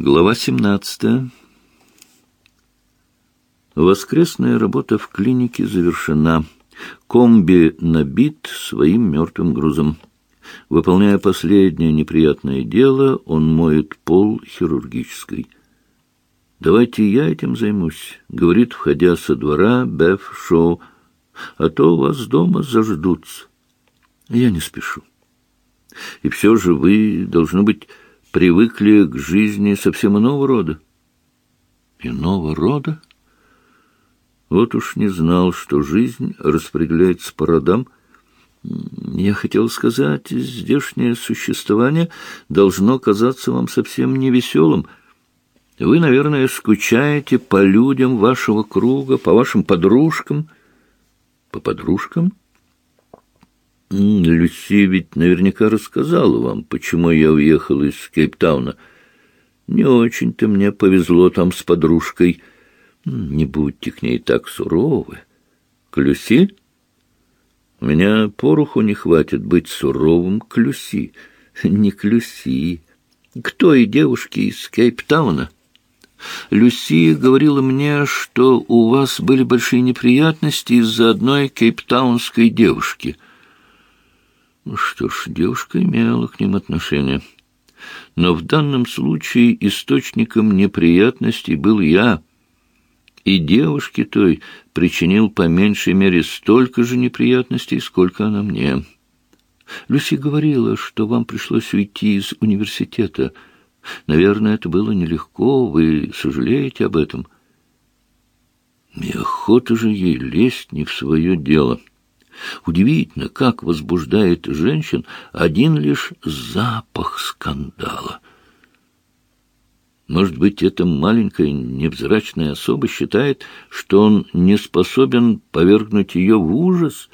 Глава 17. Воскресная работа в клинике завершена. Комби набит своим мертвым грузом. Выполняя последнее неприятное дело, он моет пол хирургической. «Давайте я этим займусь», — говорит, входя со двора Беф Шоу, «а то вас дома заждутся». Я не спешу. И все же вы, должно быть, привыкли к жизни совсем иного рода. Иного рода? Вот уж не знал, что жизнь распределяется по родам. Я хотел сказать, здешнее существование должно казаться вам совсем невеселым. Вы, наверное, скучаете по людям вашего круга, по вашим подружкам. По подружкам? — Люси ведь наверняка рассказала вам, почему я уехал из Кейптауна. Не очень-то мне повезло там с подружкой. Не будьте к ней так суровы. К Люси? У меня пороху не хватит быть суровым к Люси. Не к Люси. К той девушке из Кейптауна. Люси говорила мне, что у вас были большие неприятности из-за одной кейптаунской девушки — что ж, девушка имела к ним отношение. Но в данном случае источником неприятностей был я. И девушке той причинил по меньшей мере столько же неприятностей, сколько она мне. Люси говорила, что вам пришлось уйти из университета. Наверное, это было нелегко, вы сожалеете об этом. Неохота же ей лезть не в свое дело». Удивительно, как возбуждает женщин один лишь запах скандала. Может быть, эта маленькая невзрачная особа считает, что он не способен повергнуть ее в ужас?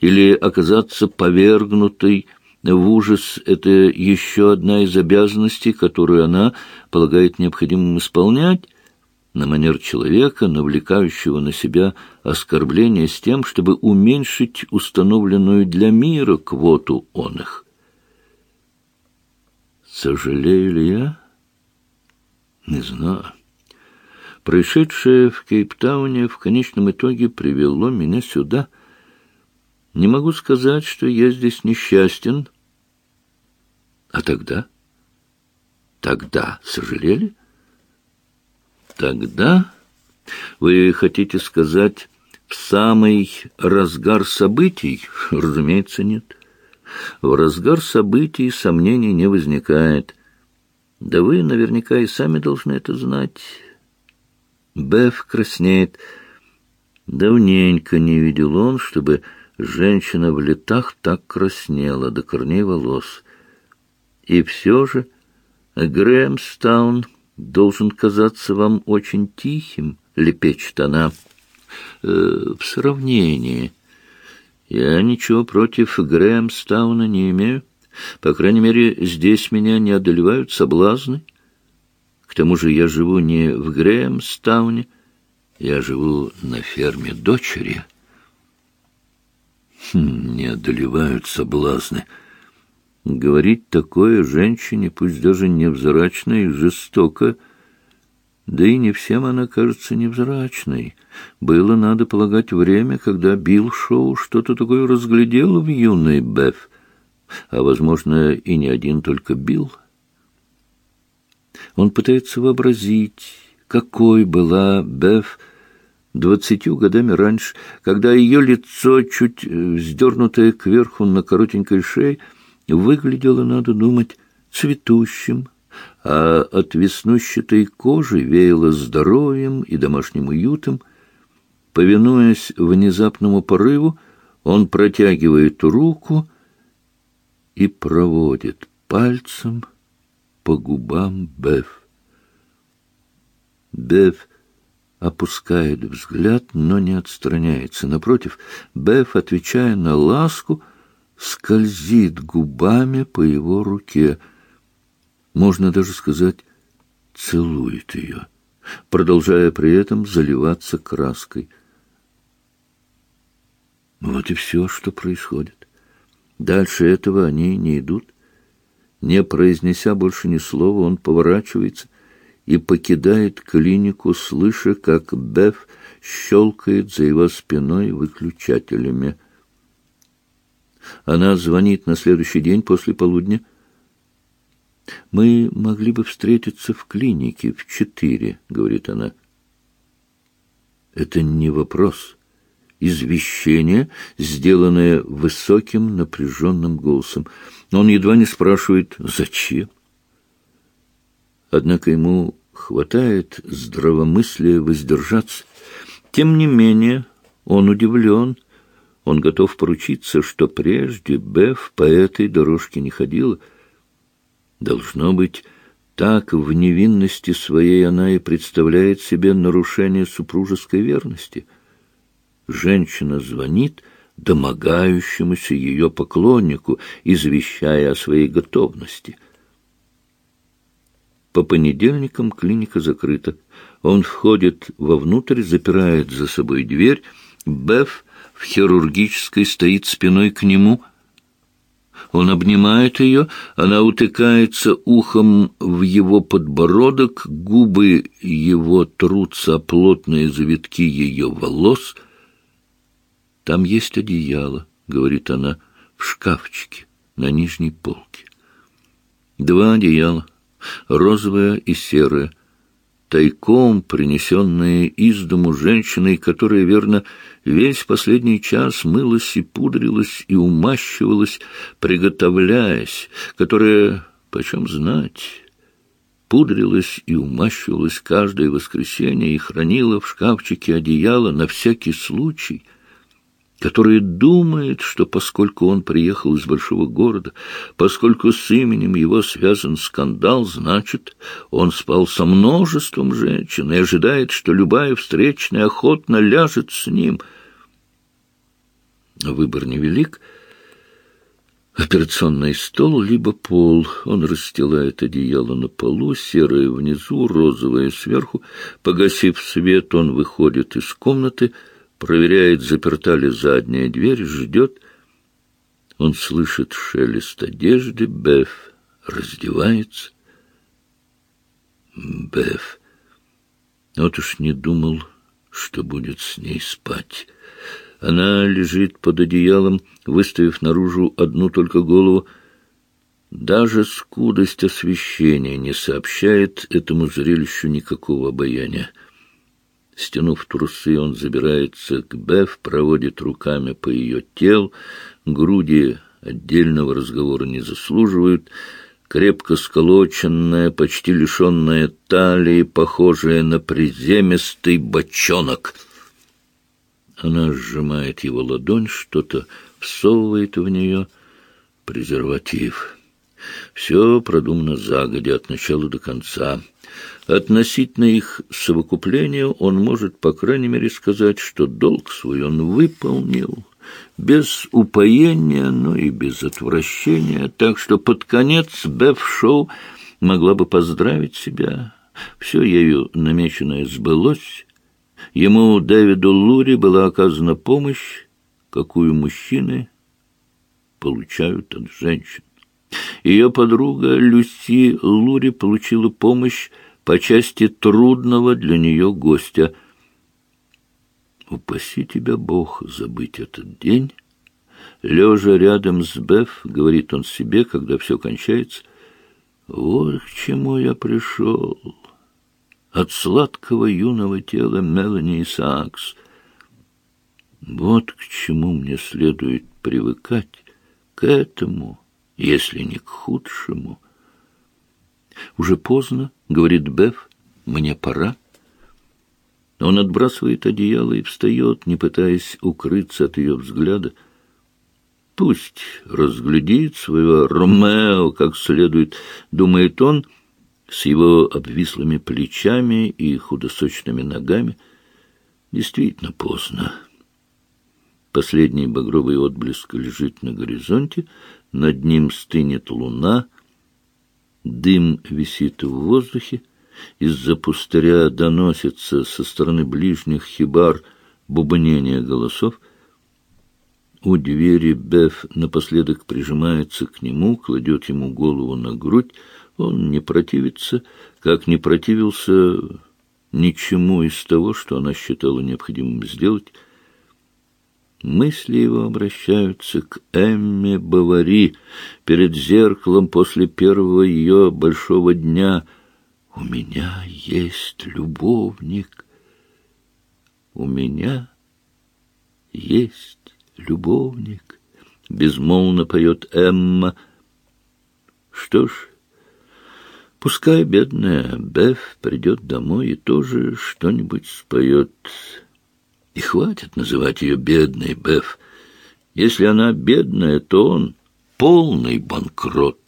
Или оказаться повергнутой в ужас — это еще одна из обязанностей, которую она полагает необходимым исполнять? На манер человека, навлекающего на себя оскорбление с тем, чтобы уменьшить установленную для мира квоту он их. Сожалею ли я? Не знаю. Происшедшее в Кейптауне в конечном итоге привело меня сюда. Не могу сказать, что я здесь несчастен. А тогда? Тогда сожалели? — Тогда вы хотите сказать в самый разгар событий? Разумеется, нет. В разгар событий сомнений не возникает. Да вы наверняка и сами должны это знать. Беф краснеет. Давненько не видел он, чтобы женщина в летах так краснела до корней волос. И все же Грэмстаун должен казаться вам очень тихим, — лепечет она. Э, в сравнении. Я ничего против Грэмстауна не имею. По крайней мере, здесь меня не одолевают соблазны. К тому же я живу не в Грэмстауне, я живу на ферме дочери. Хм, не одолевают соблазны. Говорить такое женщине, пусть даже невзрачной, жестоко, да и не всем она кажется невзрачной. Было, надо полагать, время, когда Билл Шоу что-то такое разглядел в юной Беф, а, возможно, и не один только Билл. Он пытается вообразить, какой была Беф двадцатью годами раньше, когда ее лицо, чуть вздернутое кверху на коротенькой шее, выглядело, надо думать, цветущим, а от веснущатой кожи веяло здоровьем и домашним уютом. Повинуясь внезапному порыву, он протягивает руку и проводит пальцем по губам Беф. Беф опускает взгляд, но не отстраняется. Напротив, Беф, отвечая на ласку, — скользит губами по его руке. Можно даже сказать, целует ее, продолжая при этом заливаться краской. Вот и все, что происходит. Дальше этого они не идут. Не произнеся больше ни слова, он поворачивается и покидает клинику, слыша, как Беф щелкает за его спиной выключателями. Она звонит на следующий день после полудня. «Мы могли бы встретиться в клинике в четыре», — говорит она. «Это не вопрос» извещение, сделанное высоким напряженным голосом. Он едва не спрашивает «Зачем?». Однако ему хватает здравомыслия воздержаться. Тем не менее, он удивлен. Он готов поручиться, что прежде Беф по этой дорожке не ходила. Должно быть, так в невинности своей она и представляет себе нарушение супружеской верности — женщина звонит домогающемуся ее поклоннику, извещая о своей готовности. По понедельникам клиника закрыта. Он входит вовнутрь, запирает за собой дверь. Беф хирургической стоит спиной к нему. Он обнимает ее, она утыкается ухом в его подбородок, губы его трутся плотные завитки ее волос — там есть одеяло, — говорит она, — в шкафчике на нижней полке. Два одеяла, розовое и серое, тайком принесенные из дому женщиной, которая, верно, весь последний час мылась и пудрилась и умащивалась, приготовляясь, которая, почем знать, пудрилась и умащивалась каждое воскресенье и хранила в шкафчике одеяло на всякий случай — который думает, что поскольку он приехал из большого города, поскольку с именем его связан скандал, значит, он спал со множеством женщин и ожидает, что любая встречная охотно ляжет с ним. Выбор невелик. Операционный стол либо пол. Он расстилает одеяло на полу, серое внизу, розовое сверху. Погасив свет, он выходит из комнаты — проверяет, заперта ли задняя дверь, ждет. Он слышит шелест одежды, Беф раздевается. Беф. Вот уж не думал, что будет с ней спать. Она лежит под одеялом, выставив наружу одну только голову. Даже скудость освещения не сообщает этому зрелищу никакого обаяния. Стянув трусы, он забирается к Беф, проводит руками по ее телу. Груди отдельного разговора не заслуживают. Крепко сколоченная, почти лишенная талии, похожая на приземистый бочонок. Она сжимает его ладонь, что-то всовывает в нее. Презерватив. Все продумано загодя от начала до конца. Относительно их совокупления он может, по крайней мере, сказать, что долг свой он выполнил без упоения, но и без отвращения, так что под конец Беф Шоу могла бы поздравить себя. Все ею намеченное сбылось. Ему, Дэвиду Лури, была оказана помощь, какую мужчины получают от женщин. Ее подруга Люси Лури получила помощь по части трудного для нее гостя. Упаси тебя, Бог, забыть этот день. Лежа рядом с Беф, говорит он себе, когда все кончается, вот к чему я пришел. От сладкого юного тела Мелани Исаакс. Вот к чему мне следует привыкать, к этому, если не к худшему. Уже поздно, — говорит Беф, — мне пора. Он отбрасывает одеяло и встает, не пытаясь укрыться от ее взгляда. Пусть разглядит своего Ромео как следует, думает он, с его обвислыми плечами и худосочными ногами. Действительно поздно. Последний багровый отблеск лежит на горизонте, над ним стынет луна — Дым висит в воздухе, из-за пустыря доносится со стороны ближних хибар бубнение голосов. У двери Беф напоследок прижимается к нему, кладет ему голову на грудь. Он не противится, как не противился ничему из того, что она считала необходимым сделать. Мысли его обращаются к Эмме Бавари перед зеркалом после первого ее большого дня. «У меня есть любовник. У меня есть любовник», — безмолвно поет Эмма. Что ж, пускай бедная Беф придет домой и тоже что-нибудь споет. И хватит называть ее бедной Беф. Если она бедная, то он полный банкрот».